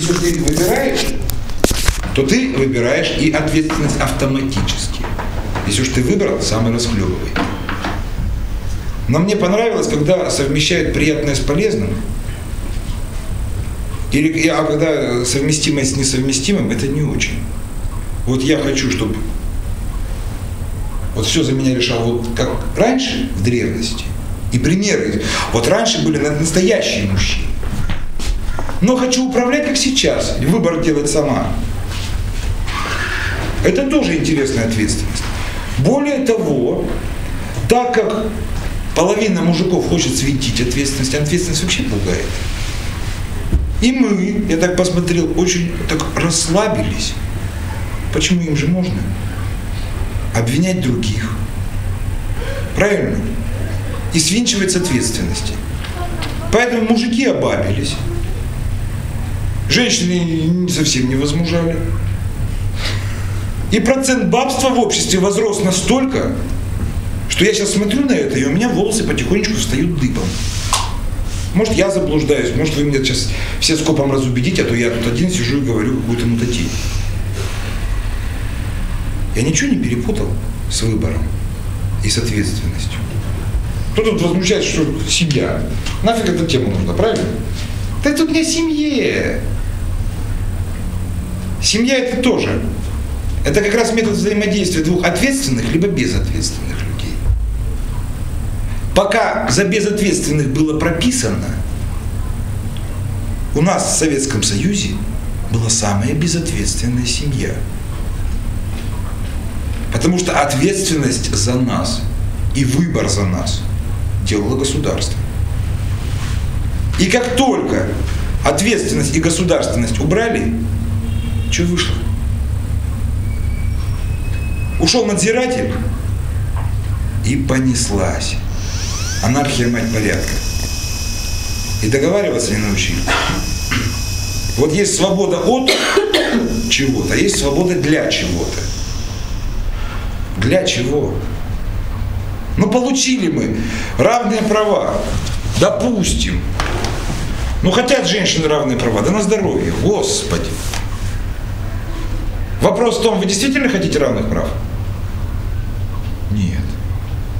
если ты выбираешь, то ты выбираешь и ответственность автоматически. Если уж ты выбрал, сам и расхлебывай. Но мне понравилось, когда совмещают приятное с полезным. Или, а когда совместимость с несовместимым, это не очень. Вот я хочу, чтобы вот все за меня решал вот как раньше, в древности. И примеры. Вот раньше были настоящие мужчины. Но хочу управлять, как сейчас. Выбор делать сама. Это тоже интересная ответственность. Более того, так как половина мужиков хочет светить ответственность, ответственность вообще пугает. И мы, я так посмотрел, очень так расслабились. Почему им же можно? Обвинять других. Правильно? И свинчивать с ответственности. Поэтому мужики обабились. Женщины совсем не возмужали. И процент бабства в обществе возрос настолько, что я сейчас смотрю на это, и у меня волосы потихонечку встают дыбом. Может, я заблуждаюсь, может, вы меня сейчас все скопом разубедите, а то я тут один сижу и говорю какую-то мутатень. Я ничего не перепутал с выбором и с ответственностью. Кто тут возмущается, что семья? Нафиг эта тема нужна, правильно? Да тут не о семье. Семья это тоже. Это как раз метод взаимодействия двух ответственных либо безответственных людей. Пока за безответственных было прописано, у нас в Советском Союзе была самая безответственная семья. Потому что ответственность за нас и выбор за нас делало государство. И как только ответственность и государственность убрали, что вышло? Ушел надзиратель и понеслась. Анархия мать порядка. И договариваться не научили. Вот есть свобода от чего-то, а есть свобода для чего-то. Для чего? Ну, получили мы равные права. Допустим. Ну, хотят женщины равные права. Да на здоровье. Господи. Вопрос в том, вы действительно хотите равных прав? Нет.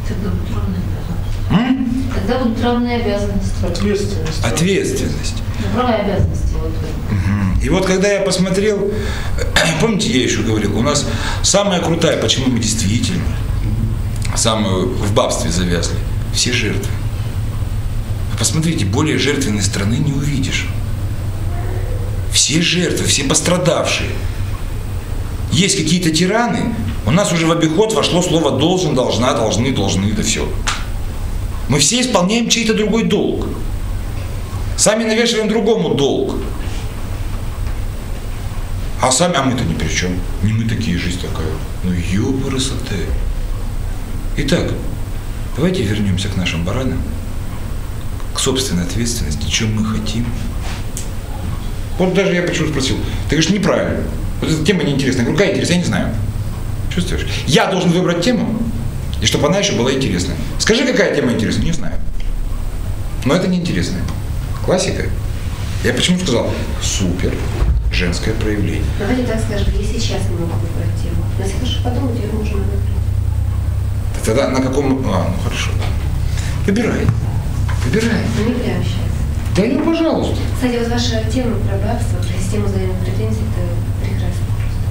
Тогда будут равные обязанности. М? Тогда будут равные обязанности. Ответственность. Ответственность. Ну, права и обязанности. Вот. И вот когда я посмотрел, помните, я еще говорил, у нас самая крутая, почему мы действительно самую в бабстве завязли, все жертвы. Вы Посмотрите, более жертвенной страны не увидишь. Все жертвы, все пострадавшие. Есть какие-то тираны, у нас уже в обиход вошло слово должен, должна, должны, должны, это все. Мы все исполняем чей-то другой долг. Сами навешиваем другому долг. А сами, а мы-то ни при чем. Не мы такие, жизнь такая. Ну ёпарасоте. Итак, давайте вернемся к нашим баранам, к собственной ответственности, чем мы хотим. Вот даже я почему спросил, ты говоришь, неправильно. Вот эта тема неинтересная. Я говорю, какая интересная, я не знаю. Чувствуешь? Я должен выбрать тему, и чтобы она еще была интересная. Скажи, какая тема интересная? Не знаю. Но это неинтересная. Классика. Я почему сказал, супер, женское проявление. Давайте так скажем, я сейчас не могу выбрать тему. Но если хорошо подумать, ее можно выбрать. Тогда на каком... А, ну хорошо. Выбирай. Выбирай. Но не прямо сейчас. Да ну, пожалуйста. Кстати, вот ваша тема про бабство, про систему взаимных претензий, это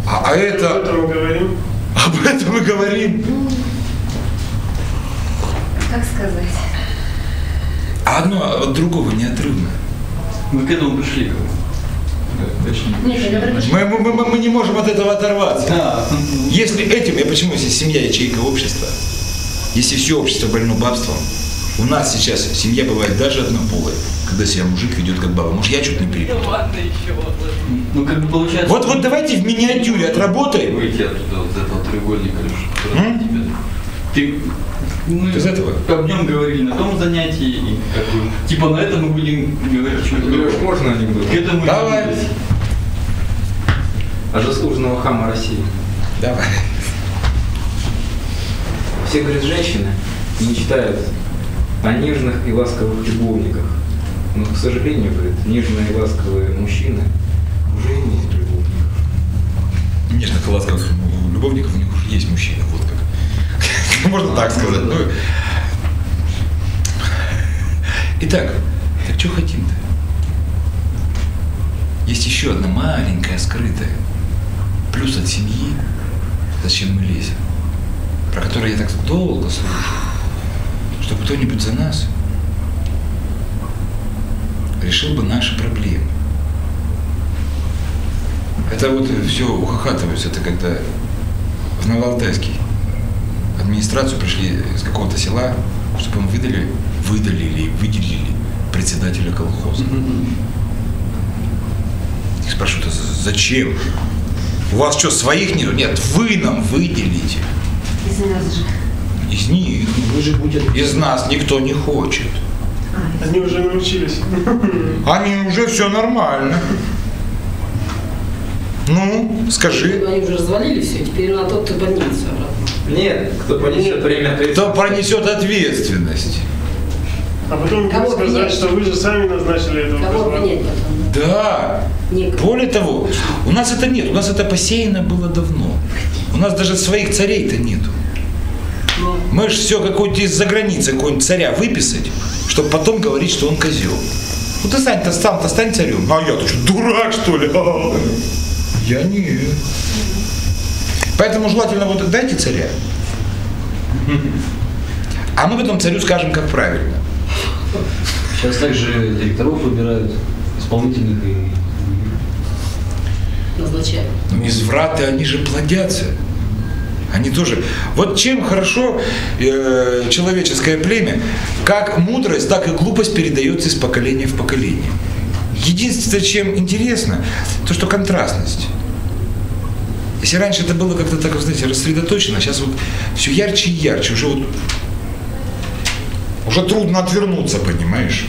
А, а Об это... этом мы говорим. Об этом мы говорим. Как сказать? А одно от другого неотрывно. Мы к этому пришли. Мы, мы, мы, мы не можем от этого оторваться. Да. Если этим, я почему, если семья ячейка общества, если все общество больно бабством, у нас сейчас семья бывает даже однополая, когда себя мужик ведет как баба. Может, я что-то не перепутал? Ну, как бы получается... Вот, вот давайте в миниатюре отработаем. Выйти оттуда, вот этого треугольника, Леша, Ты... Мы Из этого? об нем говорили на том занятии, и как бы, типа на этом мы будем говорить что-то другое. можно анекдот? К этому Давай. вернулись. А заслуженного хама России. Давай. Все, говорят, женщины мечтают о нежных и ласковых любовниках. Но, к сожалению, говорит, нежные и ласковые мужчины складках у любовников у них уже есть мужчина. Вот как. Можно так сказать. Ну, Итак, так что хотим-то? Есть еще одна маленькая, скрытая. Плюс от семьи, зачем мы лезем, про которую я так долго слушал, чтобы кто-нибудь за нас решил бы наши проблемы. Это вот все ухахатываются, это когда в Новоалтайский администрацию пришли из какого-то села, чтобы им выдали, выдалили, выделили председателя колхоза. И спрашивают, «А за- зачем? У вас что, своих нет? Нет, вы нам выделите. Из нас же. Из них, из нас никто не хочет. Они уже научились. Они уже все нормально. Ну, скажи, Они уже развалили все, теперь на тот, кто поднимется обратно. Нет, кто понесет время кто ответственности. пронесет ответственность? А потом Кого сказать, обвинять? что вы же сами назначили этого Кого обвинять потом? Да. Некого. Более того, у нас это нет, у нас это посеяно было давно. У нас даже своих царей-то нету. Ну, Мы же все какой-то из-за границы какой-нибудь царя выписать, чтобы потом говорить, что он козел. Ну ты сам-то сам-то стань царем. А я-то что, дурак, что ли? А, Я не. Поэтому желательно вот дайте царя. А мы потом царю скажем, как правильно. Сейчас также директоров выбирают, исполнительных и назначают. Но извраты, они же плодятся. Они тоже. Вот чем хорошо э, человеческое племя, как мудрость, так и глупость передается из поколения в поколение. Единственное, чем интересно, то, что контрастность. Если раньше это было как-то так, знаете, рассредоточено, сейчас вот все ярче и ярче. Уже вот уже трудно отвернуться, понимаешь?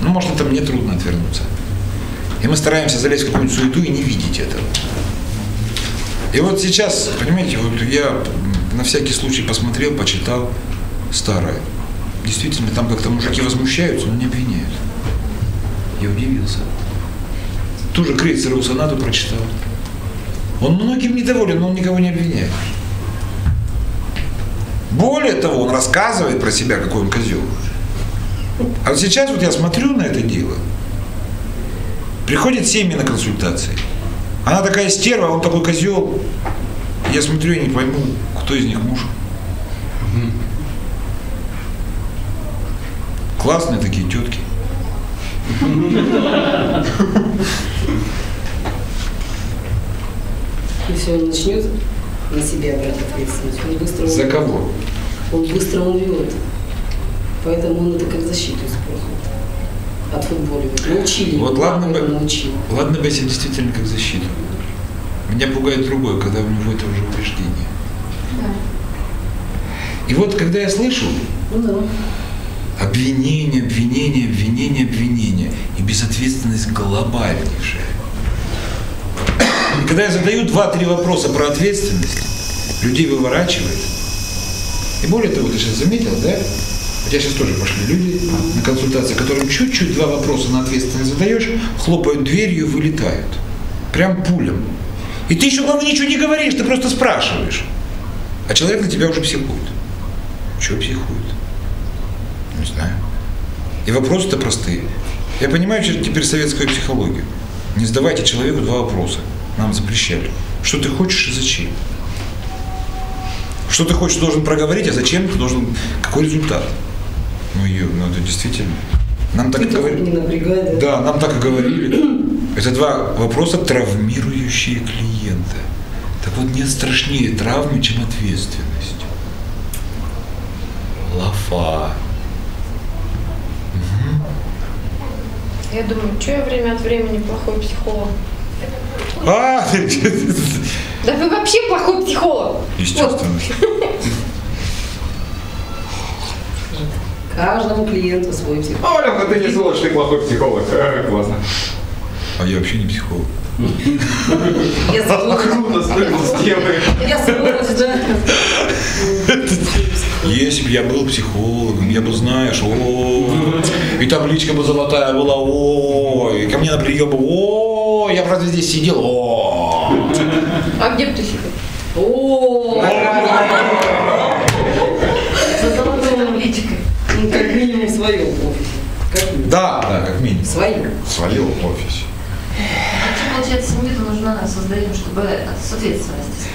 Ну, может, это мне трудно отвернуться. И мы стараемся залезть в какую-нибудь суету и не видеть этого. И вот сейчас, понимаете, вот я на всякий случай посмотрел, почитал старое. Действительно, там как-то мужики возмущаются, но не обвиняют. Я удивился. Тоже Крейцера у Санаду прочитал. Он многим недоволен, но он никого не обвиняет. Более того, он рассказывает про себя, какой он козел. А сейчас вот я смотрю на это дело. Приходит семьи на консультации. Она такая стерва, он такой козел. Я смотрю и не пойму, кто из них муж. Классные такие тетки. Если он начнет на себя брать ответственность, он быстро За кого? Он быстро умрет. Поэтому он это как защиту использует. От футболивания. Научили. Вот ладно бы- его научил. Ладно бы если действительно как защиту. Меня пугает другое, когда у него это уже убеждение. И вот когда я слышу Ну да. обвинение, обвинение, обвинение, обвинение и безответственность глобальнейшая. И когда я задаю два-три вопроса про ответственность, людей выворачивает. И более того, ты сейчас заметил, да? Тебя сейчас тоже пошли люди на консультации, которым чуть-чуть два вопроса на ответственность задаешь, хлопают дверью вылетают. Прям пулем. И ты еще, главное, ничего не говоришь, ты просто спрашиваешь. А человек на тебя уже психует. Чего психует? Не знаю. И вопросы-то простые. Я понимаю теперь советскую психологию. Не задавайте человеку два вопроса. Нам запрещали. Что ты хочешь и зачем? Что ты хочешь, должен проговорить, а зачем ты должен... Какой результат? Ну, ее, ну это действительно. Нам так и говорили. не напрягай, да? Да, нам так и говорили. Это два вопроса, травмирующие клиента. Так вот, нет страшнее травмы, чем ответственность. Лафа. Я думаю, что я время от времени плохой психолог? А, Да вы вообще плохой психолог. естественно. Каждому клиенту свой психолог. Оля, ну ты не сволочь, ты плохой психолог. А, Классно. А я вообще не психолог. Я. Круто, спрыгнул с темы. Я да? Если бы я был психологом, я бы, знаешь, о и табличка бы золотая была, о и ко мне на прием бы, о я правда здесь сидел, о А где бы ты сидел? О, За золотой табличкой. ну, как минимум в своем офисе. Как минимум. Да, да, как минимум. В своем. В своем офисе. А получается, семью нужна создаем, чтобы с ответственности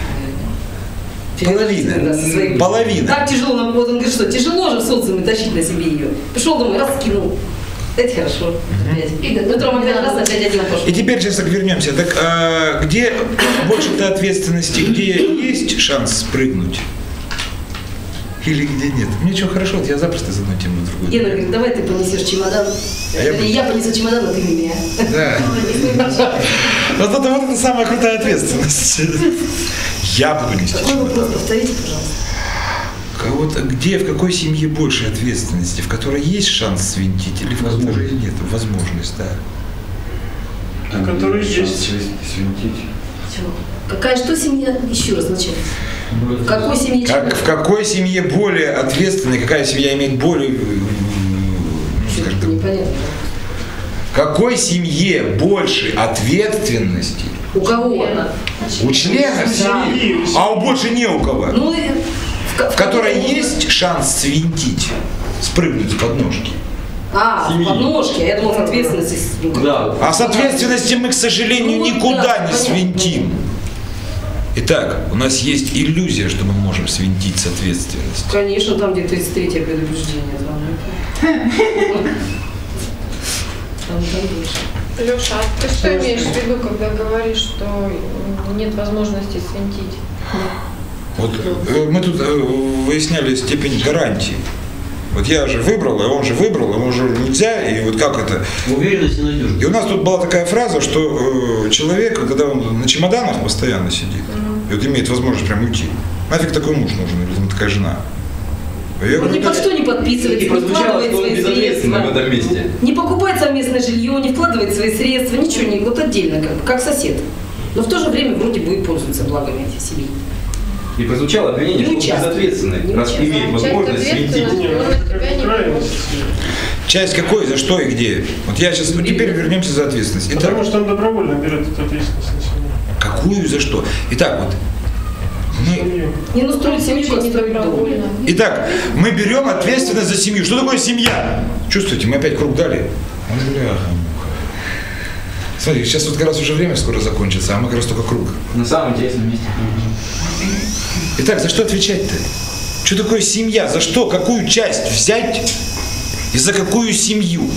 Половина. Да, своим. Половина. Так тяжело, нам вот он говорит, что тяжело же в социуме тащить на себе ее. Пришел домой, раз скинул. Это хорошо. Опять. И Утром опять раз, опять один пошел. И теперь сейчас так вернемся. Так а, где больше-то ответственности, где есть шанс спрыгнуть? Или где нет? Мне что, хорошо, вот я запросто из одной темы в другую. Гена говорит, давай ты понесешь чемодан. А я я понесу чемодан, а ты меня. Да. Вот это вот это самая крутая ответственность. Я буду нести Какой вопрос? чемодан. Повторите, пожалуйста. Кого-то где, в какой семье больше ответственности? В которой есть шанс свинтить или в которой нет? Возможность, да. В которой есть. Свинтить. Всё. Какая что семья? Еще раз вначале. В какой семье Как, в какой семье более ответственной, какая семья имеет более, ну, скажем Непонятно. в какой семье больше ответственности У кого? у членов семьи, а у больше не у кого, Ну, в, в которой есть шанс свинтить, спрыгнуть с подножки. А, подножке. А Я думал, ответственность. ну, как- Да. А с ответственности мы, к сожалению, Ну, никуда да, не понятно. свинтим. Итак, у нас есть иллюзия, что мы можем свинтить с ответственностью. Конечно, там где 33-е предупреждение. Там, там, там больше. Леша, а ты что имеешь в виду, когда говоришь, что нет возможности свинтить? Вот э, мы тут э, выясняли степень гарантии. Вот я же выбрал, и он же выбрал, ему же нельзя, и вот как это. Уверенность и надежность. И у нас тут была такая фраза, что э, человек, когда он на чемоданах постоянно сидит, и вот имеет возможность прям уйти, нафиг такой муж нужен, или там такая жена. А Я Он говорю, ни под «Да, что не подписывается, не вкладывает что он свои безответственный в средства. этом месте. Не покупает совместное жилье, не вкладывает свои средства, ничего не, вот отдельно, как, как сосед. Но в то же время вроде бы и пользуется благами этих семей. И прозвучало обвинение, Не что он безответственный, Не раз часто. имеет возможность Он ну, крайность. Часть какой, за что и где. Вот я сейчас, вот теперь вернемся за ответственность. Итак, Потому что он добровольно берет эту ответственность. Какую и за что? Итак, вот мы Семью. Не настроить семью, как не строить дом. Итак, мы берем ответственность за семью. Что такое семья? Чувствуете, мы опять круг дали. Ой, бляха-муха. Смотри, сейчас вот как раз уже время скоро закончится, а мы как раз только круг. На самом интересном месте. Итак, за что отвечать-то? Что такое семья? За что? Какую часть взять и за какую семью?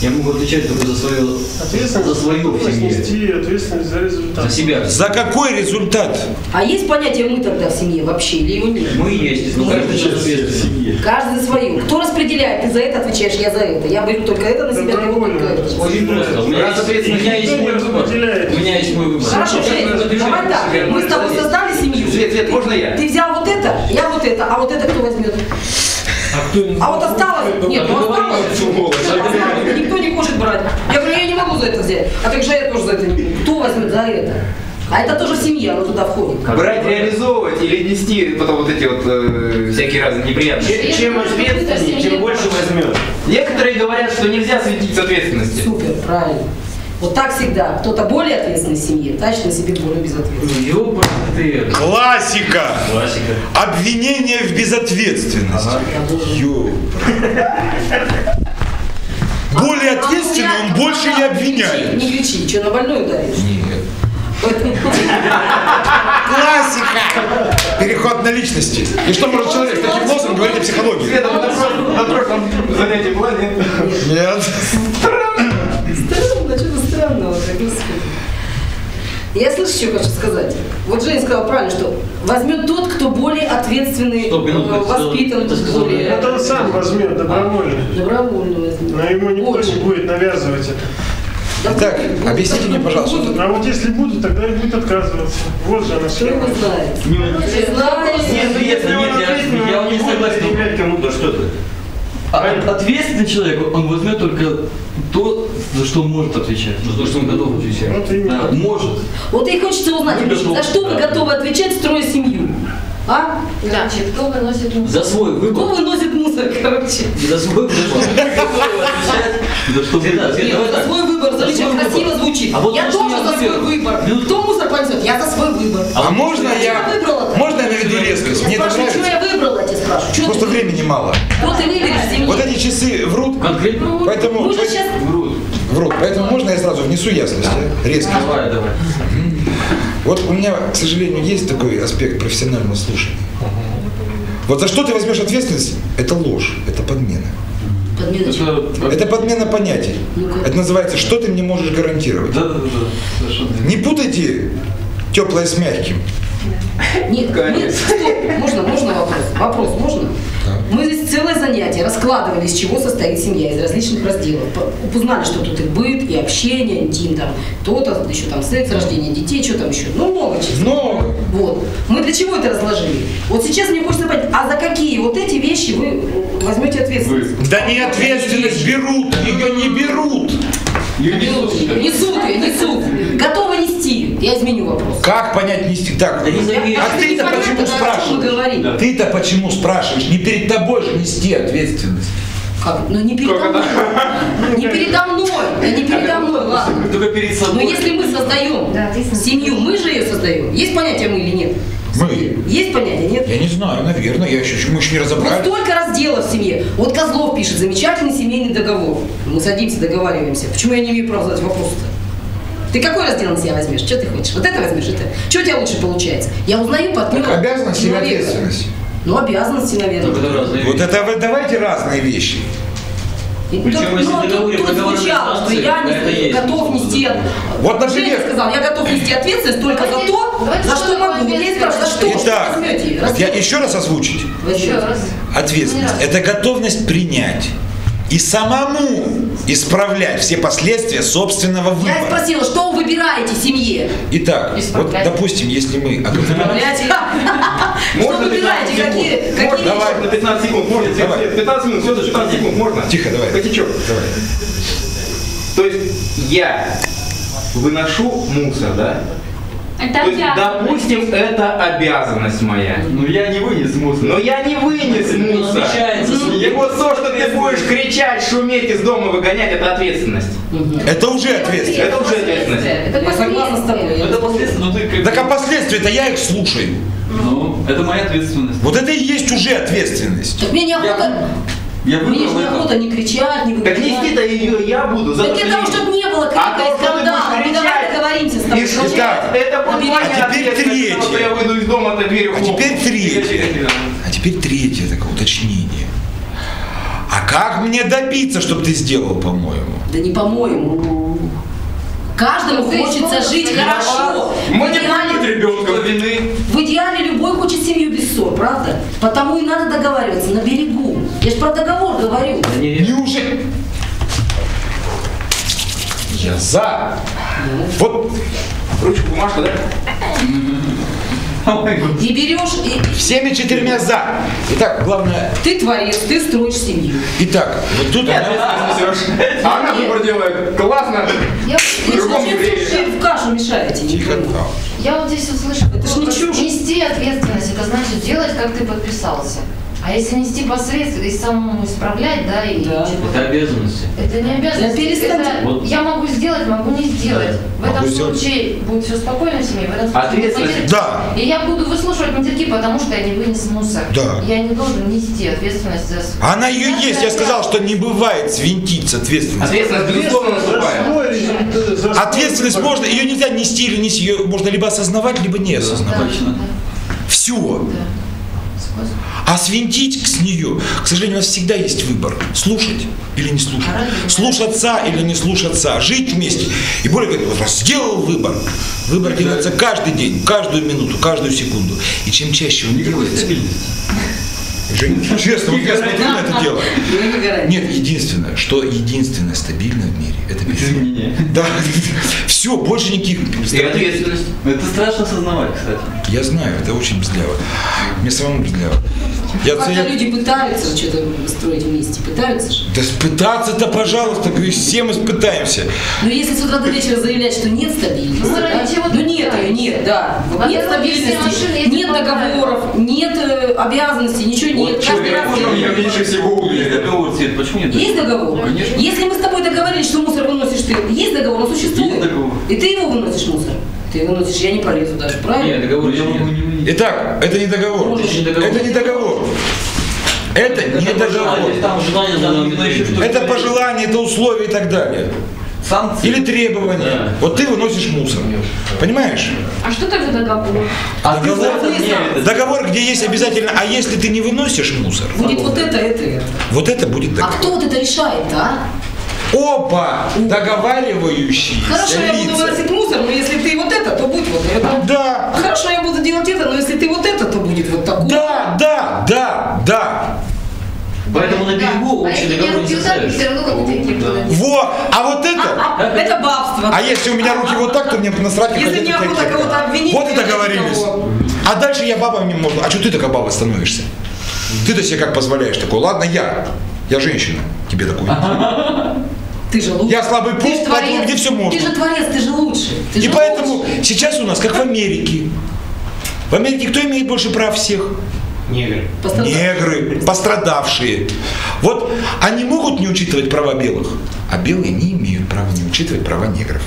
Я могу отвечать только за свое, Ответственность за свою в семье. нести ответственность за результат. За себя. За какой результат? А есть понятие «мы» тогда в семье вообще или его нет? Мы есть, но каждый за ответственный. Каждый за свою. Кто распределяет? Ты за это отвечаешь, я за это. Я беру только это на себя, вот только это. Очень просто. У меня есть, ответственный у меня есть мой выбор. У меня есть мой выбор. Хорошо, Жень, давай так. Мы с тобой создали семью. Свет, Свет, можно я? Ты взял вот это, я вот это, а вот это кто возьмет? А вот осталось? Нет, ну осталось. Никто не хочет брать. Я говорю, я не могу за это взять. А так же я тоже за это не могу. Кто возьмет за это? А это тоже семья, она туда входит. Брать, реализовывать или нести потом вот эти вот э, всякие разные неприятности. Чем ответственнее, тем больше возьмет. Некоторые говорят, что нельзя светить с ответственности. Супер, правильно. Вот так всегда. Кто-то более ответственный в семье, тащит на себе более безответственный. Ёпа ты. Классика! Классика. Обвинение в безответственности. Ё. Более ответственный, он больше не обвиняет. Не кричи, что на больной ударишь? Нет. Классика! Переход на личности. И что может человек с таким носом говорить о психологии? Света, вот на прошлом- на прошлом занятии была, нет? Нет. Странно, странного, господи. Я слышу, что хочу сказать. Вот Женя сказала правильно, что возьмет тот, кто более ответственный, Стоп, минутку, э, воспитан, это сказала более. Это он сам возьмет добровольно. добровольно возьмет. Но ему никто Больше. не будет навязывать это. Итак, объясните мне, пожалуйста, А вот если будут, тогда и будет отказываться. Вот же она Кто его схема. знает? Не, Ты знаешь? Нет, нет, нет, я, я не согласен. кому-то что-то. А ответственный человек, он возьмет только то, за что он может отвечать. За то, что он готов отвечать. Вот. Да, может. Вот и хочется узнать, Вы готовы, за что вы да. готовы отвечать, строя семью? А? Значит, кто выносит мусор? За свой Кто выбор. выносит мусор, короче? За свой выбор. За что за свой выбор, За как красиво звучит. А я то, что тоже за свой выбор. Ну, Кто мусор понесет. Я за свой выбор. А можно я... Можно я наведу резкость? Мне это спрашиваю, что нравится. я выбрала, я тебя спрашиваю. Что Просто времени мало. Что ты выберешь? Вот эти часы врут, Конкретно? поэтому... Сейчас... Врут. Поэтому можно я сразу внесу ясность, а? резко. Давай, давай. Вот у меня, к сожалению, есть такой аспект профессионального слушания. Вот за что ты возьмешь ответственность, это ложь, это подмена. Подмена? Это... Это подмена понятий. Ну-ка. Это называется, что ты мне можешь гарантировать. Да, да, да, совершенно. Не путайте теплое с мягким. Нет, нет, стоп. Можно, можно вопрос? Вопрос можно? Мы здесь целое занятие раскладывали, из чего состоит семья, из различных разделов. Узнали, что тут и быт, и общение, интим, там, то-то, еще там секс, рождение детей, что там еще. Ну, много чего. Но Вот. Мы для чего это разложили? Вот сейчас мне хочется понять, а за какие вот эти вещи вы возьмете ответственность? да не ответственность берут, ее не берут. Несут ее, несут. Готовы нести. Я изменю вопрос. Как понять нести так? Да не. А ты-то почему спрашиваешь? Да. Ты-то почему спрашиваешь? Не перед тобой же нести ответственность. Как? Ну не передо мной. Не передо мной. Да не передо мной, ладно. Только перед Но собой. если мы создаем Да, семью, мы же ее создаем. Есть понятие мы или нет? Мы. Есть понятие, нет? Я не знаю, наверное, я еще, мы еще не Вот разобрали. столько разделов в семье. Вот Козлов пишет замечательный семейный договор. Мы садимся, договариваемся. Почему я не имею права задать вопрос-то? Ты какой раздел на себя возьмешь? Что ты хочешь? Вот это возьмешь, это. Что у тебя лучше получается? Я узнаю партнера. Так обязанность или ответственность? Ну, обязанности, наверное. Разные Вот это вы давайте разные вещи. Причем, тут- если ну, договоре тут, тут звучало, что я не готов нести... от- Вот, например- Женя сказал, я готов нести ответственность только за то, давайте за что могу. Я спрашиваю, за что? Итак, вот я еще раз озвучить. Еще раз. Ответственность – это готовность принять и самому исправлять все последствия собственного Я выбора. спросила, что вы выбираете в семье? Итак, вот Исправлять. допустим, если мы Выбираете? Что выбираете? 15 Какие? какие Можно, Давай. на 15 секунд, можно, Давай. Свет, 15 минут, все, 15 секунд, можно? Тихо, давай. Котячок. Давай. То есть я выношу мусор, да? Это То есть, допустим, это обязанность моя. Ну я не вынес мусор. Но я не вынес мусор. Вот то, что ты будешь кричать, шуметь из дома выгонять, это ответственность. Это уже ответственность. Это уже ответственность. Это Я согласна с тобой. Это последствия, но ты. Так а последствия-то я их слушаю. Ну, это моя ответственность. Вот это и есть уже ответственность. Так мне неохота, Я мне же выбрал неохота не кричать, не Так выгонять. нести-то ее я буду. за Так для того, чтобы не было А крика и скандала. Тобой. И Получается, Итак, Это будет Набери- моя А теперь что третье. я выйду из дома, ты дверью А теперь третье. А теперь третье такое уточнение. А как мне добиться, чтобы ты сделал, по-моему? Да не по-моему. Каждому Ты хочется жить хорошо. Мы В не идеале- будем ребенка. вины. В идеале любой хочет семью без ссор, правда? Потому и надо договариваться на берегу. Я же про договор говорю. Неужели? Я за. Вот Ручку, бумажку, да? И берешь, и всеми четырьмя за. Итак, главное. ты творец, ты строишь семью. Итак, вот тут она. А она выбор делает. Классно. Я, Другом в кашу мешаете? Тихо. я вот здесь услышала, Это ж не чушь. нести ответственность, это значит делать, как ты подписался. А если нести посредственно и самому исправлять, да, и Да. Это обязанности. Это не обязательно. Да перестаньте. Это Вот. Я могу могу не сделать. В Могу этом сделать. случае будет все спокойно в семье. В этом случае Ответственность. будет Да. И я буду выслушивать матерки, потому что я не вынес мусор. Да. Я не должен нести ответственность за свой. Она ее есть. Я сказал, что не бывает свинтить с ответственностью. Ответственность, безусловно, наступает. Ответственность можно, ее нельзя нести или нести, ее можно либо осознавать, либо не осознавать. Точно. Все. Да. А свинтить с нее, к сожалению, у нас всегда есть выбор. Слушать или не слушать. Слушаться или не слушаться. Жить вместе. И более того, вот раз сделал выбор. Выбор делается каждый день, каждую минуту, каждую секунду. И чем чаще он делается... Жень, честно, вот я смотрю на это дело. Ну. Нет, единственное, что единственное стабильное в мире, это безумие. Да, все, больше никаких... И ответственность. Это страшно осознавать, кстати. Я знаю, это очень бздляво. Мне самому бздляво. Я, Когда я- люди пытаются что-то строить вместе, пытаются же. Да спытаться-то, пожалуйста, говорю, все мы спытаемся. Но если с утра до вечера заявлять, что нет стабильности, Ну, да? чего ну нет ее, нет, да. Вот На нет стабильности, нет договоров, нет э, обязанностей, ничего нет. Вот Каждый человек, раз меня меньше всего Есть уверен. договор, Свет, почему нет? Есть договор? Конечно. Если мы с тобой договорились, что мусор выносишь ты, есть договор, он существует. Есть договор. И ты его выносишь мусор. Ты выносишь, я не полезу даже, правильно? Нет, договор я могу не вынести. Итак, это не договор. Это не договор. Это не договор. Это пожелание, это условия и так далее. Санкции. Или требования. Да. Вот ты выносишь мусор. Понимаешь? А что тогда договор? А ты Договор- это- Договор, где есть обязательно, а если ты не выносишь мусор, Будет вот это, это, и это. вот это будет А договор. кто вот это решает-то, а? Опа! Договаривающиеся Хорошо, я буду лица. выносить мусор, но если ты вот это, то будь вот это. Да, Хорошо, я буду делать это, но если ты вот это, то будет вот такое. да, да, да, да. Поэтому на берегу а общий договор не не составишь. все равно. Во! А вот это... А, это бабство. А если у меня руки вот так, то мне насрать, Если неохота кого-то обвинить, Вот и договорились. А дальше я бабами можно. А что ты такая баба становишься? Ты-то себе как позволяешь такое? Ладно, я. Я женщина. Тебе такое. Ты же лучше. Я слабый Ты пол, поэтому где все Ты можно. же творец, ты же лучше. Ты И же поэтому лучше. сейчас у нас, как в Америке. В Америке кто имеет больше прав всех? Негры. Пострадал. Негры, пострадавшие. Вот они могут не учитывать права белых, а белые не имеют права не учитывать права негров.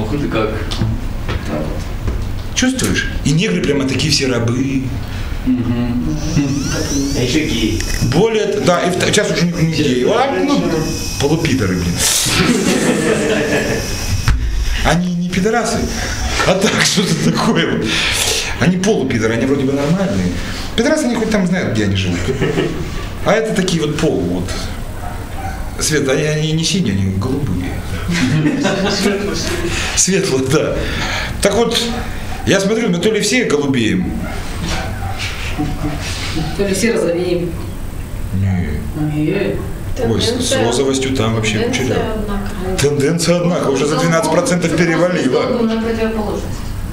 Ох, ты как. Чувствуешь? И негры прямо такие все рабы. А еще гей. Более, да, и сейчас уже не, геи, а, ну, полупидоры, блин. Они не пидорасы, а так что-то такое. вот. Они полупидоры, они вроде бы нормальные. Пидорасы, они хоть там знают, где они живут. А это такие вот полу, вот. Свет, они, они не синие, они голубые. Светлые, да. Так вот, я смотрю, мы то ли все голубеем. То ли все розовеем. Не. Не. Ой, с, с розовостью там вообще однако. Тенденция, однако, уже за 12% перевалила.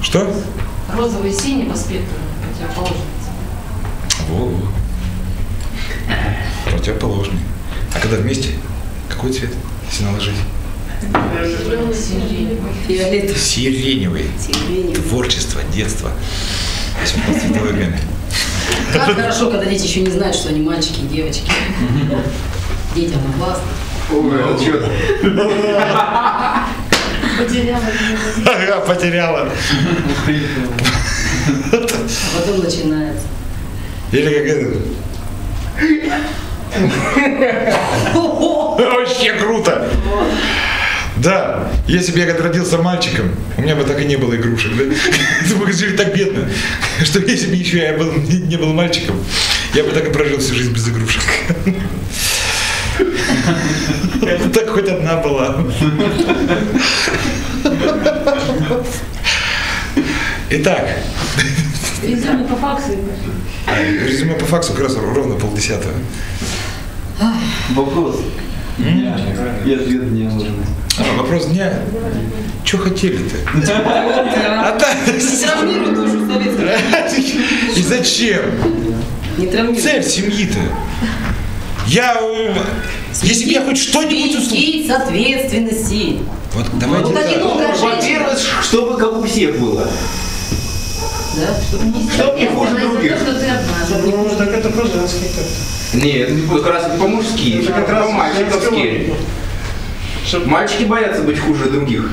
Что? Розовый и синий по спектру противоположность. Во, во. Противоположный. А когда вместе, какой цвет, если наложить? Сиреневый. Сиреневый. Сиреневый. Творчество, детство. Весь он по цветовой гамме. Как хорошо, когда дети еще не знают, что они мальчики и девочки. Детям классно. Ой, а чё? Потеряла. Ага, потеряла. А потом начинается. Или как это. Вообще круто. Да, если бы я когда родился мальчиком, у меня бы так и не было игрушек, да? Мы жили так бедно, что если бы еще я был, не, не был мальчиком, я бы так и прожил всю жизнь без игрушек. Так хоть одна была. Итак, Резюме по факсу. резюме по факсу как раз ровно полдесятого. Вопрос. И ответ не быть. А, вопрос дня. Что хотели-то? А А так, Не травмируй душу советскую. и зачем? Не травмируй. Цель семьи-то. Я, если бы я хоть что-нибудь услышал. С ответственности. Вот давайте Вот так. одинокая женщина. Во-первых, чтобы как у всех было. Да? Чтоб не хуже других. то, что ты одна. Ну, так это по-женски как-то. Нет, как раз по-мужски, Это как раз по-мальчиковски. Мальчики боятся быть хуже других.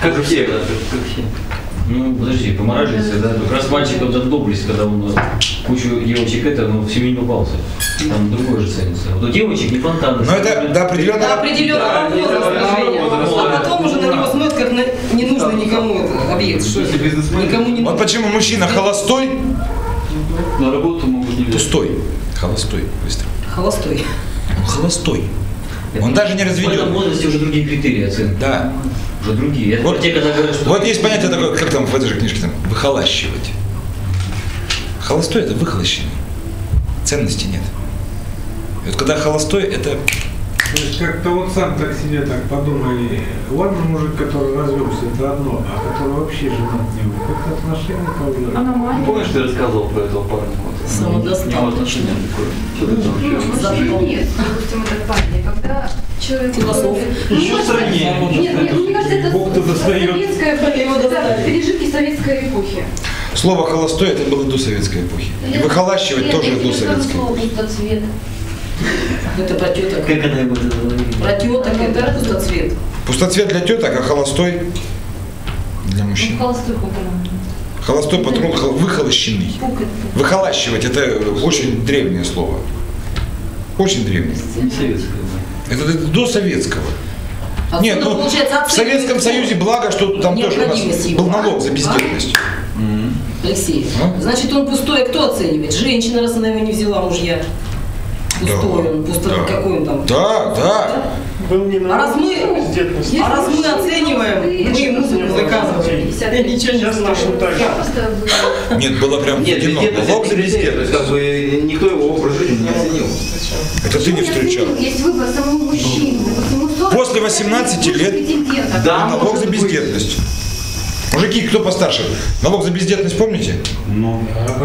Как Хуже все, как, как все. Ну, подожди, по морали, да, как раз мальчик вот этот доблесть, когда он кучу девочек это, ну, в семью не попался. Там другое же ценится. Вот у девочек не фонтаны. Но это до До определенного... определенного возраста. А потом уже на него смотрят, как на ненужный никому это объект. Что это? Никому не Вот почему мужчина холостой, На работу могут не взять. пустой. Холостой, быстро. Холостой. Он холостой. Он даже не В этом разведен. возрасте уже другие критерии оценки. Да. Уже другие. Это Вот- те, когда говорят, что... Вот есть понятие такое, как там в этой же книжке, там, выхолащивать. Холостой – это выхолощенный. Ценности нет. И вот когда холостой – это То есть как-то вот сам так себе так подумай, ладно мужик, который развелся, это одно, а который вообще женат не был, как отношения тоже. Аномалия. Помнишь, ты рассказывал про этого парня? Ну, отношений нет, допустим, этот парень. Когда человек... Философ. Ну, Еще страннее. Нет, нет, мне кажется, это советская, это пережитки советской эпохи. Слово «холостой» это было до советской эпохи. И выхолащивать тоже до советской. пустоцвет. Это про теток. Как она это говорила? Про теток это пустоцвет. Пустоцвет для теток, а холостой Для Ну, мужчин. холостой патрон. Холостой патрон хол- выхолощенный. Выхолащивать это очень древнее слово. Очень древнее. Это, это до советского. Отсюда, Нет, ну, в Советском Союзе благо, что там тоже у нас его, был а? налог за бездетность. Алексей, А? значит, он пустой, а кто оценивает? Женщина, раз она его не взяла мужья. Пустой он, пустой, да. какой он там? Да, да. Был не А раз мы, а раз мы оцениваем, мы ему заказываем. Я ничего не знаю. так. Нет, было прям Нет, бездетность Налог это за критерий, то есть бездетность. как бы никто его образ жизни не оценил. Это ты не встречал. Есть выбор самого мужчины. Ему 40 После 18 лет. Да, налог за бездетность. Мужики, кто постарше? Налог за бездетность помните? Ну,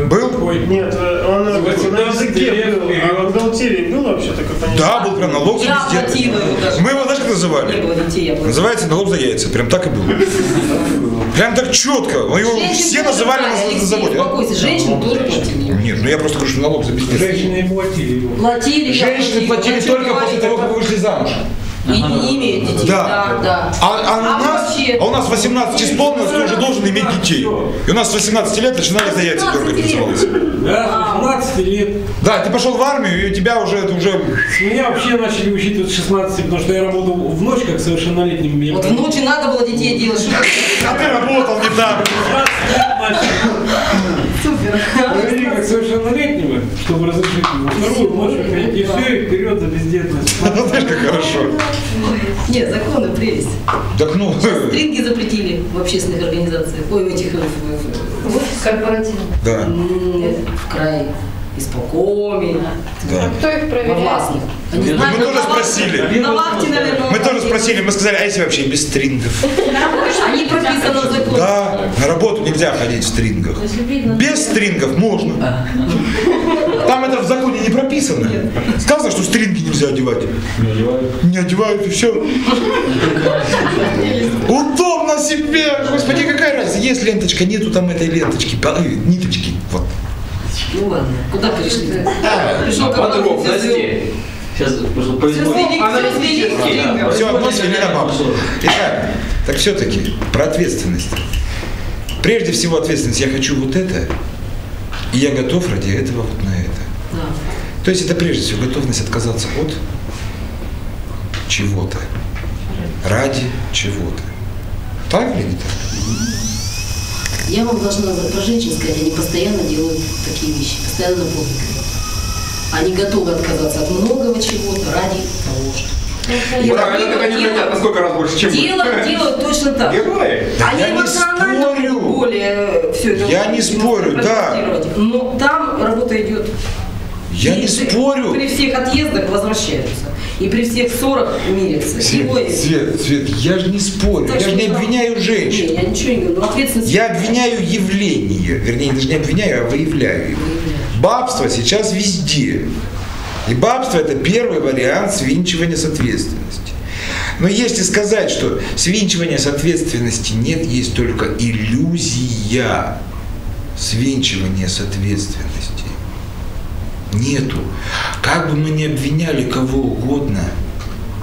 Был? Нет, э, он на 18 языке был. А в бухгалтерии был вообще такой? Да, был прям налог за бездетность. оплатила его даже. Мы его знаешь, как Не называли? было детей, я платила. Называется налог за яйца. Прям так и было. Прям так четко. Мы его все называли на, на заводе. Успокойся, женщины тоже платили. его. Нет, ну я просто говорю, что налог за бездетность. Женщины платили его. Платили, я Женщины платили только после того, как вы вышли замуж. И не имеют детей. Да. Да, да. А, а у А нас, вообще? а у нас 18 исполнилось, ты уже должен иметь детей. И у нас с 18 лет начинали за яйца 18 дергать. Да, с 18 лет. Да, ты пошел в армию, и у тебя уже это уже. Меня вообще начали учить вот с 16, потому что я работал в ночь как совершеннолетним. Меня Вот в ночи надо было детей делать. А ты работал не там. 16 лет. Провели как совершеннолетнего, чтобы разрешить ему вторую ночь ходить. И все, и вперед за бездетность. Ну, знаешь, как хорошо. Нет, законы прелесть. Так ну, Стринги запретили в общественных организациях. Ой, в этих... в- Корпоративно. да, В крае исполкоме. да. Кто их проверяет? властных. Они Мы знают, тоже спросили. На вахте, наверное. Мы тоже спросили, мы сказали, а если вообще без стрингов? Они прописаны в законе. Да, на работу нельзя ходить в стрингах. Без стрингов можно. Там это в законе не прописано. Сказано, что стринги нельзя одевать. не одевают. Не одевают и все. Удобно себе. Господи, какая разница. Есть ленточка, нету там этой ленточки, э, ниточки. Вот. Ну ладно, куда перешли? Пришел подруг, здрасте. Сейчас просто Все повезло. все одно свели на бабушку. Итак, так все-таки про ответственность. Прежде всего ответственность. Я хочу вот это, и я готов ради этого вот на это. Да. То есть это прежде всего готовность отказаться от чего-то. Ради чего-то. Так или не так? Я вам должна за- про женщин сказать, они постоянно делают такие вещи, постоянно идут. Они готовы отказаться от многого чего-то ради того, что. И Да, так они делают- хотят на сколько раз больше, чем мы. Делают, точно так. Герои. Да Они я не эмоционально спорю. более все это Я не спорю, да. Но там работа идет. Я И не спорю. При всех отъездах возвращаются. И при всех ссорах мирятся. Свет, Свет, Свет, я же не спорю, так я же не обвиняю женщин. я ничего не говорю, но ответственность... Я обвиняю явление, вернее, даже не обвиняю, а выявляю его. Бабство сейчас везде. И бабство это первый вариант свинчивания с ответственности. Но если сказать, что свинчивания с ответственности нет, есть только иллюзия свинчивания с ответственности. Нету. Как бы мы ни обвиняли кого угодно,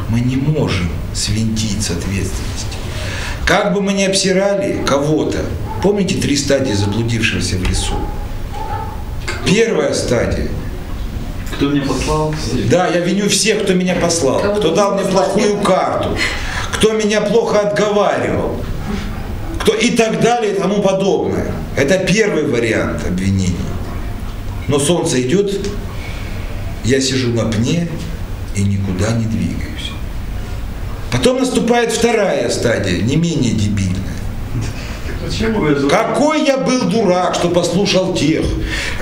мы не можем свинтить с ответственности. Как бы мы ни обсирали кого-то, помните три стадии заблудившегося в лесу? Первая стадия. Кто меня послал? Да, я виню всех, кто меня послал, Кого кто дал мне плохую карту, кто меня плохо отговаривал, кто и так далее и тому подобное. Это первый вариант обвинений. Но солнце идет, я сижу на пне и никуда не двигаюсь. Потом наступает вторая стадия, не менее дебильная. Какой я был дурак, что послушал тех.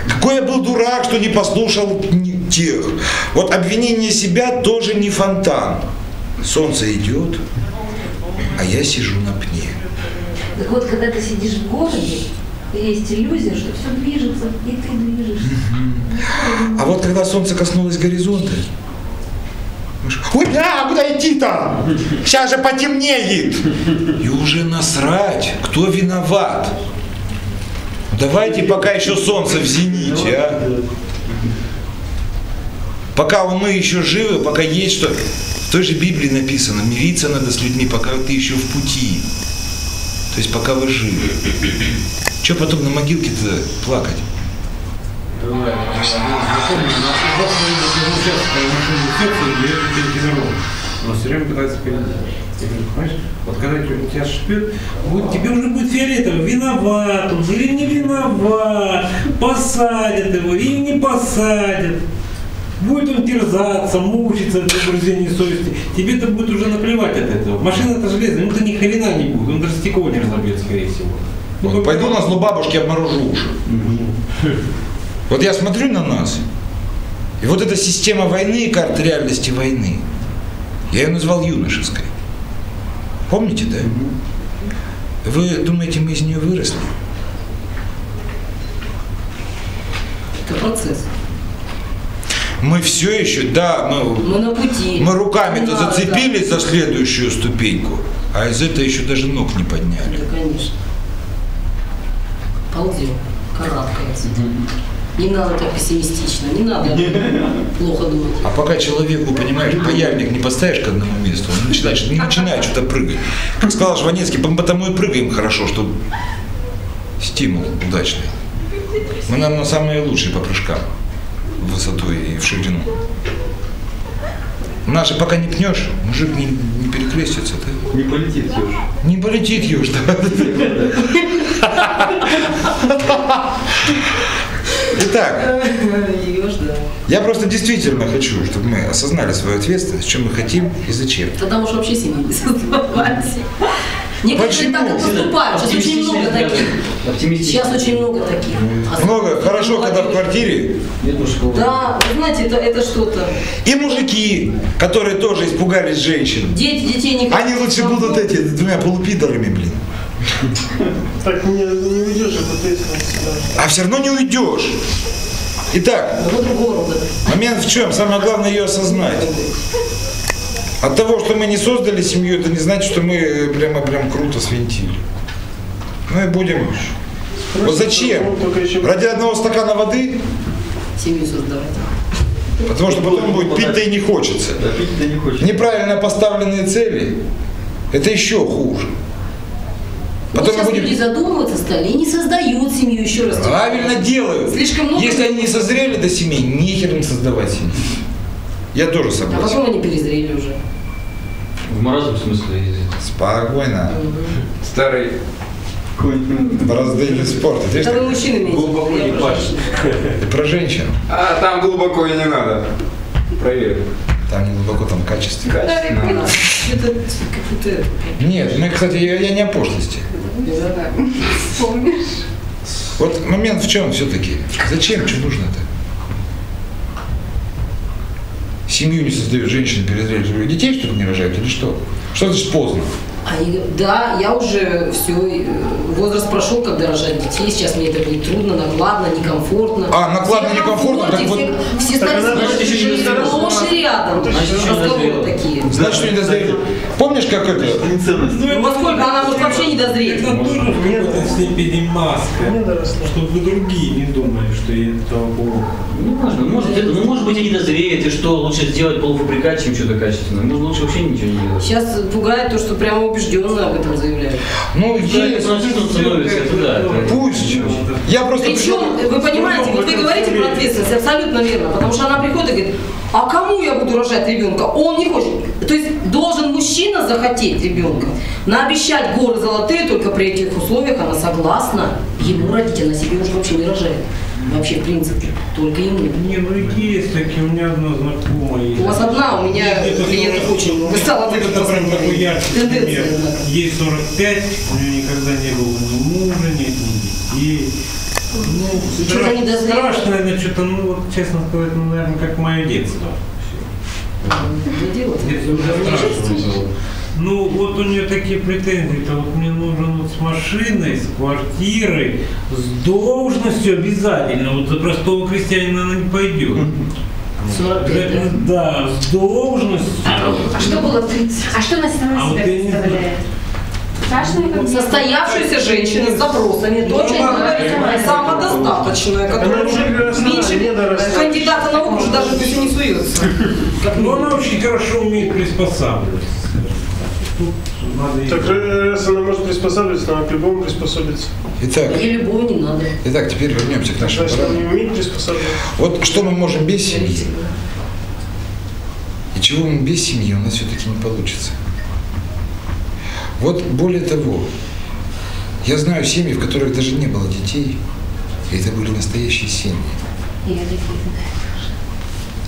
Какой я был дурак, что не послушал тех. Вот обвинение себя тоже не фонтан. Солнце идет, а я сижу на пне. Так вот, когда ты сидишь в городе, есть иллюзия, что все движется, и ты движешься. А вот когда солнце коснулось горизонта, ой, бля, куда идти-то? Сейчас же потемнеет. И уже насрать, кто виноват. Давайте пока еще солнце в зените, а. Пока мы еще живы, пока есть что. В той же Библии написано, мириться надо с людьми, пока ты еще в пути. То есть пока вы живы. Че потом на могилке-то плакать? Машина это. Но все время пытается говорю, понимаешь, вот когда тебя шипет, вот тебе уже будет фиолетово, виноват он или не виноват, посадят его или не посадят. Будет он терзаться, мучиться от угрызения совести. Тебе это будет уже наплевать от этого. Машина-то железная, ну ты ни хрена не будет, он даже стекло не разобьет, скорее всего. Ну, Вот пойду на зло бабушки обморожу уши. Вот я смотрю на нас, и вот эта система войны и карта реальности войны, я ее назвал юношеской. Помните, да? Вы думаете, мы из нее выросли? Это процесс. Мы все еще, да, мы, Мы на пути. мы руками-то Да, зацепились за следующую ступеньку, а из этого еще даже ног не Да, подняли. да, конечно. Ползем, карабкается. Не надо так пессимистично, не надо плохо думать. А пока человеку, понимаешь, паяльник не поставишь к одному месту, он начинает, не начинает что-то прыгать. Как сказал Жванецкий, мы потому и прыгаем хорошо, что стимул удачный. Мы, наверное, самые лучшие по прыжкам в высоту и в ширину. Наши пока не пнешь, мужик не, не перекрестится. Ты. Не полетит еж. Не полетит еж, да. Итак, я просто действительно хочу, чтобы мы осознали свою ответственность, что мы хотим и зачем. Тогда можешь вообще семьи не создавать. Некоторые Почему? так и поступают. Сейчас очень много таких. Сейчас очень много таких. Много, хорошо, когда в квартире. Да, вы знаете, это, это что-то. И мужики, которые тоже испугались женщин. Дети, детей не Они лучше будут эти двумя полупидорами, блин. Так не, не уйдешь от ответственности. А все равно не уйдешь. Итак, момент в чем? Самое главное ее осознать. От того, что мы не создали семью, это не значит, что мы э, прямо прям круто свинтили. Ну и будем. Вот зачем? Ну, еще- Ради одного стакана воды? Семью создавать. Потому что потом будет пить-то и не хочется. Да пить-то не хочешь. Неправильно поставленные цели – это еще хуже. Вот Потом сейчас люди будем... задумываться стали и не создают семью еще раз. Правильно делают. Слишком много- Если они не созрели до семьи, нехер им создавать семью. Я тоже А согласен. потом они перезрели уже. В маразм в смысле. Спокойно. Старый конь. Борозды не спорт. Это вы мужчины. Глубоко не пашешь. про женщин. А там глубоко и не надо. Проверь. Там не глубоко, там качество. Качественно. Это какие-то... Нет, мы, кстати, я, я не о пошлости. Вот момент в чем все-таки? Зачем? Что нужно-то? Семью не создают, женщины перезрели. Детей что ли не рожают или что? Что значит поздно? Говорят, да, я уже все, возраст прошел, когда рожать детей, сейчас мне это будет трудно, накладно, некомфортно. А, накладно, Все некомфортно, так вот- все, все Так стали сплошь и рядом. Разговоры такие. Значит, что не дозрели. Помнишь, как это? Ну, во сколько она может вообще не дозреть? Это тоже в какой-то степени маска. Чтобы вы другие не думали, что я этого плохо. Не важно. Может, это- ну, может быть, они дозреют, и что лучше сделать полуфабрикат, чем что-то качественное. Может, лучше вообще ничего не делать. Сейчас пугает то, что прямо убежденно об этом заявляют. Ну, Да, есть. фанатизм становится, это да. это- Пусть. Я просто... Причем, вы понимаете, вот вы говорите про ответственность, абсолютно верно, потому что она приходит и говорит, а кому я буду рожать ребенка? Он не хочет. То есть должен мужчина захотеть ребенка, наобещать горы золотые, только при этих условиях она согласна ему родить, она себе уже вообще не рожает. Вообще, в принципе, только ему. Не, ну есть такие, у меня одна знакомая. У вас одна, у меня Это клиентов очень много. Стало это просто прям такой яркий пример. Ей 45, у нее никогда не было ни мужа, нет ни детей. Ну, что-то не дозрело. страшно, наверное, что-то, ну, вот, честно сказать, ну, наверное, как мое детство. Детство уже страшно. Ну, вот у нее такие претензии-то, вот мне нужен вот с машиной, с квартирой, с должностью обязательно, вот за простого крестьянина она не пойдет. 45, да? Да, с должностью. А что было в 30? А что А сама вот себя не знаю. представляет? Состоявшаяся женщина с запросами, точно говорит, самодостаточная, которая уже меньше кандидата наук уже даже пусть и не суется. Но она очень хорошо умеет приспосабливаться. Так раз она может приспосабливаться, она к любому приспособится. Итак, И любого не надо. итак, теперь вернемся к нашим Значит, она баранам. не умеет приспосабливаться. Вот что мы можем без семьи, и чего мы без семьи у нас все-таки не получится. Вот более того, я знаю семьи, в которых даже не было детей, и это были настоящие семьи. Я знаю.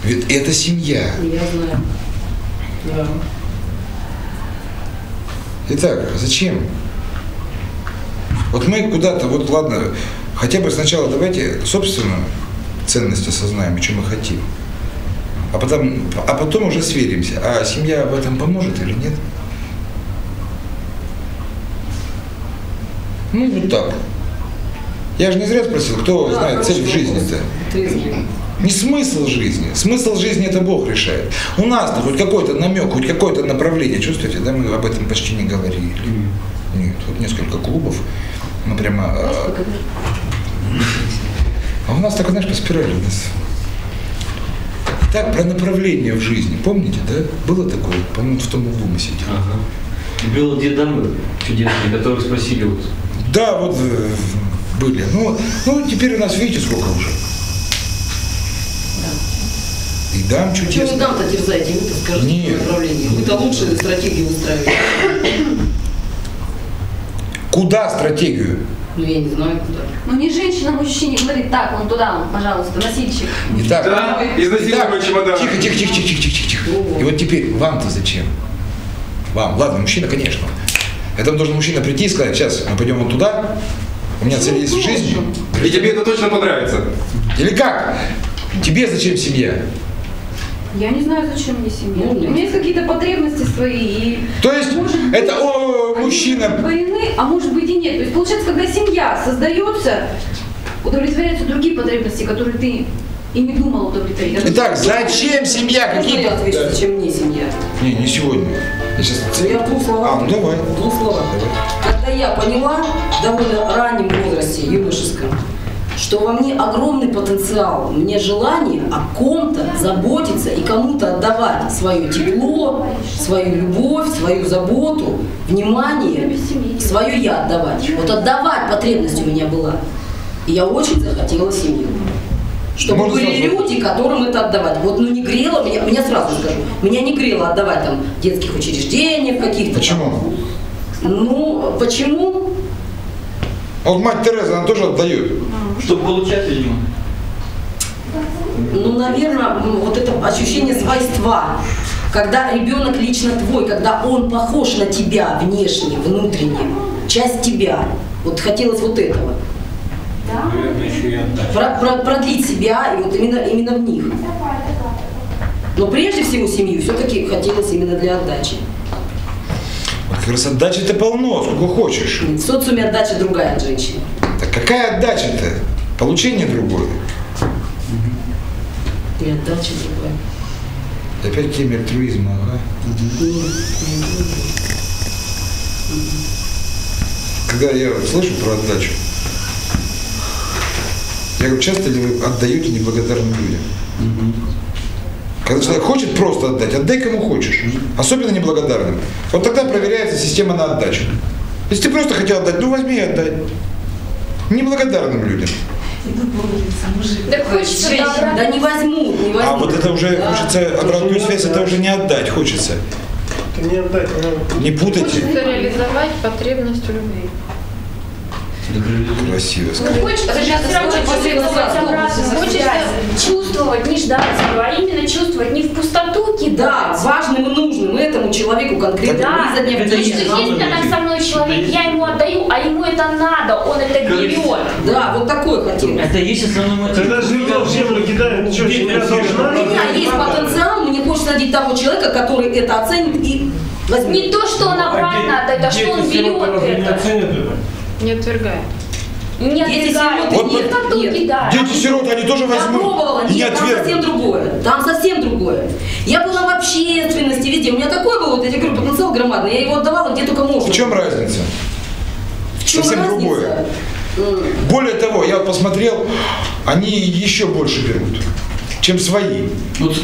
Ведь это семья. Я знаю. Да. Итак, зачем? Вот мы куда-то, вот ладно, хотя бы сначала давайте собственную ценность осознаем, что мы хотим. А потом, а потом уже сверимся, а семья в этом поможет или нет. Ну, вот так. Я же не зря спросил, кто Да, знает цель в жизни-то. Не смысл жизни. Смысл жизни это Бог решает. У нас-то хоть какой-то намек, хоть какое-то направление. Чувствуете, да, мы об этом почти не говорили. Нет, вот несколько клубов. Мы прямо... а, А у нас так, знаешь, по спирали у нас. Так, про направление в жизни. Помните, да? Было такое? По-моему, в том углу мы сидели. Ага. И Было две дамы чудесные, которые спросили вот, Да, вот э, были. Ну, ну, теперь у нас, видите, сколько уже. И дам Чего чудесно. там-то терзаете? Вы-то скажите Нет. направление. Вы-то лучше стратегии выстраиваете. Куда стратегию? Ну, я не знаю, куда. Ну не женщина мужчине говорит, так, вон туда, вон, пожалуйста, носильщик. Итак, Да, изнасилуемый Итак, чемодан. Тихо, тихо, тихо, тихо, тихо, тихо, тихо. И вот теперь вам-то зачем? Вам, ладно, мужчина, конечно. Это должен мужчина прийти и сказать, сейчас мы пойдем вот туда, у меня цель есть в жизни. И тебе это точно понравится. Или как? Тебе зачем семья? Я не знаю, зачем мне семья. Ну, У меня есть какие-то потребности свои. И То есть Может быть, это о, мужчина. удовлетворены, а может быть и нет. То есть получается, когда семья создается, удовлетворяются другие потребности, которые ты и не думал удовлетворить. Итак, зачем семья? Какие я отвечу, зачем мне семья? Не, не сегодня. Я сейчас... Я в двух словах. А, ну давай. В двух словах. Когда я поняла в довольно раннем возрасте, юношеском, что во мне огромный потенциал, мне желание о ком-то заботиться и кому-то отдавать свое тепло, свою любовь, свою заботу, внимание, свое я отдавать. Вот отдавать потребность у меня была. И я очень захотела семью. Чтобы Можно были сразу? люди, которым это отдавать. Вот, ну не грело меня, меня сразу скажу, меня не грело отдавать там в детских учреждениях каких-то. там. Почему? Ну, почему? А вот мать Тереза, она тоже отдает. Чтобы получать, видимо. Ну, наверное, вот это ощущение свойства. Когда ребенок лично твой, когда он похож на тебя внешне, внутренне, часть тебя. Вот хотелось вот этого. Наверное, еще и отдать. Про- про- продлить себя и вот именно, именно в них. Но прежде всего семью все-таки хотелось именно для отдачи. Вот как раз отдачи-то полно, сколько хочешь. В социуме отдача другая от женщины. Так какая отдача-то? Получение другое. И отдача другая. Опять тема альтруизма, ага. Когда я слышу про отдачу, я говорю, часто ли вы отдаете неблагодарным людям? Когда человек хочет просто отдать, отдай кому хочешь, особенно неблагодарным. Вот тогда проверяется система на отдачу. Если ты просто хотел отдать, ну возьми и отдай. Неблагодарным людям. Так хочется добра. да не возьмут, не возьмут. А вот это уже Да. хочется обратную связь, это уже не отдать хочется. Это не отдать, не. Не путайте. Хочется реализовать потребность в любви. Красиво. Ну, хочется, равно хочется чувствовать, не ждать его, а именно чувствовать, не в пустоту кидать. Да, важным и нужным этому человеку конкретно Да, дня в это есть рядом со мной человек, я ему отдаю, а ему это надо, он это берет. Да, вот такой хотел. это есть основной мотив. Тогда живем в землю кидаем, что, семья У должна? меня есть потенциал, мне хочется найти того человека, который это оценит и. Не то, что он обратно отдает, а что он берет это. Не отвергает. Не Дети отвергает, сироты не нет, в пустоту нет. кидает. Дети-сироты, они тоже Я возьмут пробовала, и не нет, там совсем отвергнут. другое. Там совсем другое. Я была в общественности, везде. У меня такой был, вот я говорю, потенциал громадный. Я его отдавала где только можно. В чем разница? В чем совсем разница? другое? Более того, я вот посмотрел, они еще больше берут, чем свои. Вот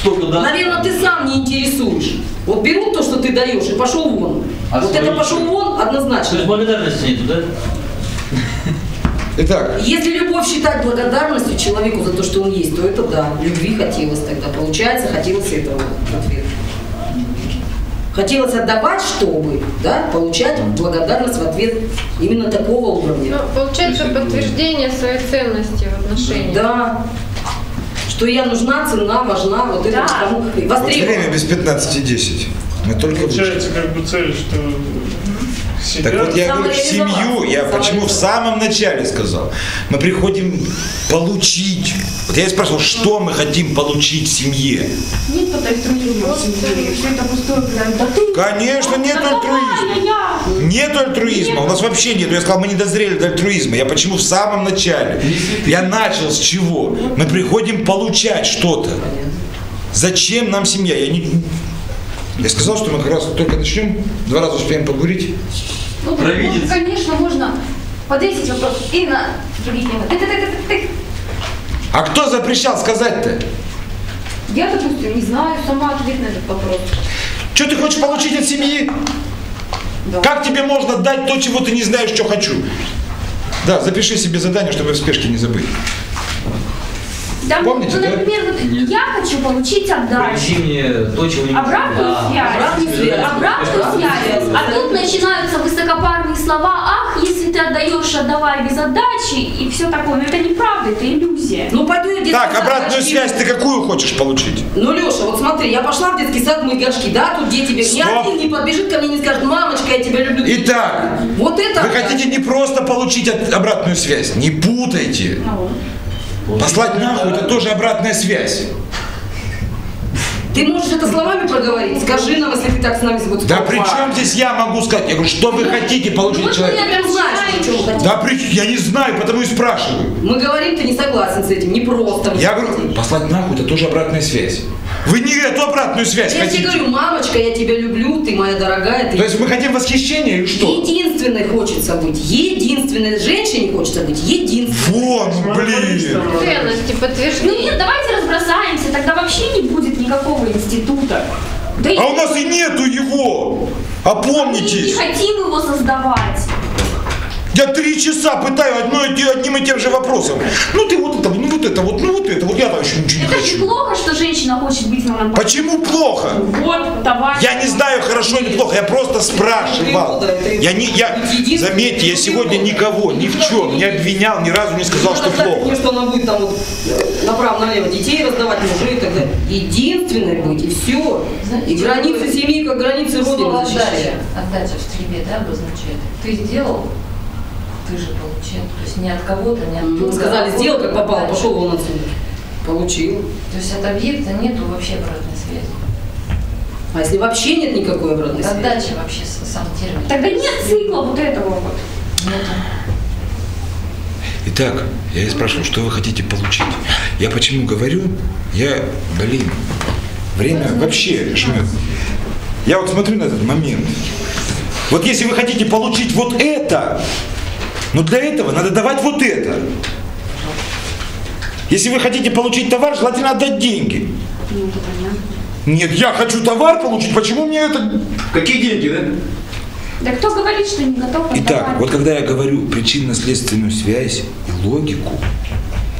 столько да. Наверное, ты сам не интересуешь. Вот берут то, что ты даешь, и пошел вон. А вот это пошел вон То однозначно. есть благодарности нету, да? Итак, Если любовь считать благодарностью человеку за то, что он есть, то это да, любви хотелось тогда. Получается, хотелось этого в ответ. Хотелось отдавать, чтобы, да, получать благодарность в ответ именно такого уровня. Ну, получается подтверждение своей ценности в отношениях. Да. Что я нужна, цена, важна, вот это Да. вот кому вот время без 15.10. Мы только вышли. Получается как бы цель, что себя... Так вот я говорю, в семью, я почему в самом начале сказал, мы приходим получить. Вот я и спрашивал, что мы хотим получить в семье? Нет альтруизма в семье, все это пустое. Конечно, нет альтруизма. Нет альтруизма, у нас вообще нет. Я сказал, мы не дозрели до альтруизма. Я почему в самом начале? Я начал с чего? Мы приходим получать что-то. Зачем нам семья? Я не... Я сказал, что мы как раз только начнем, два раза успеем поговорить. Ну, да, Провидец. ну, конечно, можно подвесить вопрос и на другие темы. Ты-ты-ты-ты-ты. А кто запрещал сказать-то? Я, допустим, не знаю сама ответ на этот вопрос. Что ты хочешь получить от семьи? Как тебе можно дать то, чего ты не знаешь, что хочу? Да, запиши себе задание, чтобы в спешке не забыть. Да, Помните, ну, да? например, вот Нет. я хочу получить отдачу. Мне то, чего не Обратную Да. связь. Обратную связь. Обратную связь. А тут начинаются высокопарные слова, ах, если ты отдаешь, отдавай без отдачи и все такое. Но это неправда, это иллюзия. Ну пойду я в Так, сад, обратную горшки связь ты какую хочешь получить? Ну, Леша, вот смотри, я пошла в детский сад мыть горшки, да, тут дети один не подбежит ко мне и не скажет, мамочка, я тебя люблю. Итак, Вот это... вы хотите не просто получить от- обратную связь, не путайте. Послать нахуй это тоже обратная связь. Ты можешь это словами проговорить? Скажи нам, если ты так с нами вот Да при чем здесь я могу сказать? Я говорю, что вы хотите получить Ну, вот человека? я прям знаю, что, что вы хотите. Да при... я не знаю, потому и спрашиваю. Мы говорим, ты не согласен с этим, не просто. Я говорю, послать нахуй это тоже обратная связь. Вы не эту обратную связь Я тебе хотите. говорю, мамочка, я тебя люблю, ты моя дорогая, ты То есть мы хотим восхищения или что? единственной хочется быть, единственной женщине хочется быть, единственной. Вон, блин. Ценности, Ну подтверждение. нет, давайте разбросаемся, тогда вообще не будет никакого института. Да и А у нас и нету его. мы не Опомнитесь. хотим его создавать. Я три часа пытаю одно одним и тем же вопросом. Ну ты вот это, ну вот это, вот, ну вот это, вот я там еще ничего не Это же хочу. плохо, что женщина хочет быть нам Почему плохо? Вот, товарищ. Я не знаю, хорошо или плохо, я просто спрашивал. Я не, я, заметьте, я сегодня никого ни в чем не обвинял, ни разу не сказал, что плохо. что она будет там вот э, направо-налево детей раздавать, мужей и так далее. Единственной быть, и все. И границы семьи, как границы Родины защищать. отдача в стрельбе, да, обозначает. Ты сделал, ты же получил. То есть не от кого-то, не от друга, сказали, а сделал, как попало, пошел вон отсюда. Получил. То есть от объекта нету вообще обратной связи. А если вообще нет никакой обратной связи? Отдача вообще с- сам термин. Тогда нет цикла вот этого вот. Нету. Итак, я и спрашивал, что вы хотите получить? Я почему говорю? Я, блин, время вообще жмет. Я вот смотрю на этот момент. Вот если вы хотите получить вот это, но для этого надо давать вот это. Если вы хотите получить товар, желательно отдать деньги. Нет, я хочу товар получить, почему мне это... Какие деньги, да? Да кто говорит, что не готов Итак, отдавать? вот когда я говорю причинно-следственную связь и логику,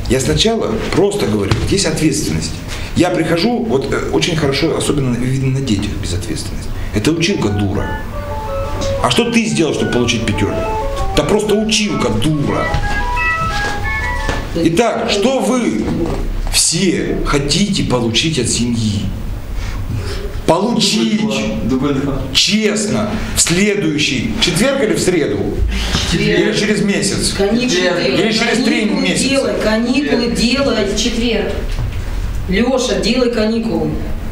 я сначала просто говорю, есть ответственность. Я прихожу, вот э, очень хорошо, особенно видно на детях безответственность. Это училка дура. А что ты сделал, чтобы получить пятерку? Просто училка дура. Итак, что вы все хотите получить от семьи? Получить Дубль два. честно в следующий четверг или в среду? Или через месяц? Каникулы Или через три каникулы месяца? делай, каникулы делай. В четверг. Леша, делай каникулы.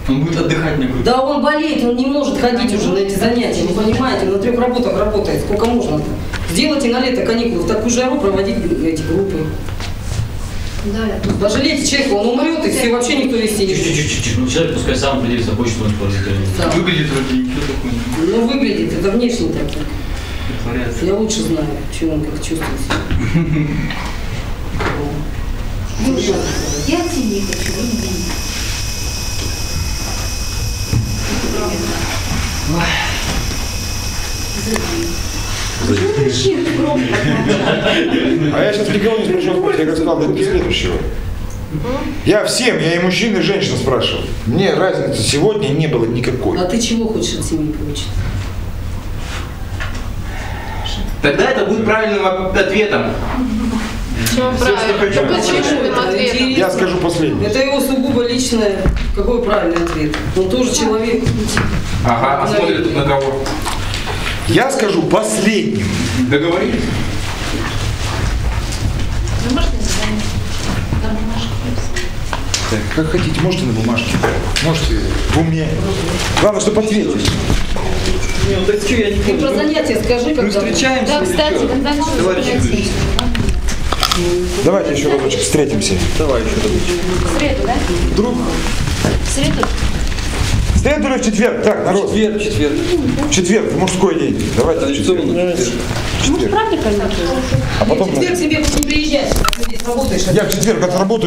Он будет отдыхать мне будет. Да он болеет, он не может ходить уже на эти занятия, вы понимаете, он на трех работах работает, сколько можно. Сделайте на лето каникулы, в такую жару проводить эти группы. Да, Пожалейте человека, он умрет, и все вообще никто вести не будет. тише. Ну, человек пускай сам определится, хочет он. Да. Выглядит вроде ничего такого. Ну выглядит, это внешне так. Притворяется. Я лучше знаю, что он как чувствует себя. Юша, я от семьи хочу, вы меня нет. А я сейчас никого не спрашивал, я как сказал, до следующего. Я всем, я и мужчин, и женщин спрашивал. Мне разницы сегодня не было никакой. А ты чего хочешь от семьи получить? Тогда это будет правильным от- ответом. Правильно? Я скажу последнее. Это его сугубо личное. Какой правильный ответ? Он тоже человек. Ага, а смотрит тут на кого? Я скажу последним. Договорились? Вы можете занять на бумажке Так, как хотите, можете на бумажке, можете в уме. Главное, чтобы ответить. Ну, так что я не Ты про занятия скажи, Мы когда... встречаемся Да, кстати, когда. Давайте еще разочек встретимся. Давай еще раз. В среду, да? Вдруг В среду? В среду или в четверг? Так, народ, Четверг, четверг. в четверг, мужской день. Давайте в четверг. Правда, конечно. А потом... В четверг себе не здесь работаешь. Я в четверг отработаю.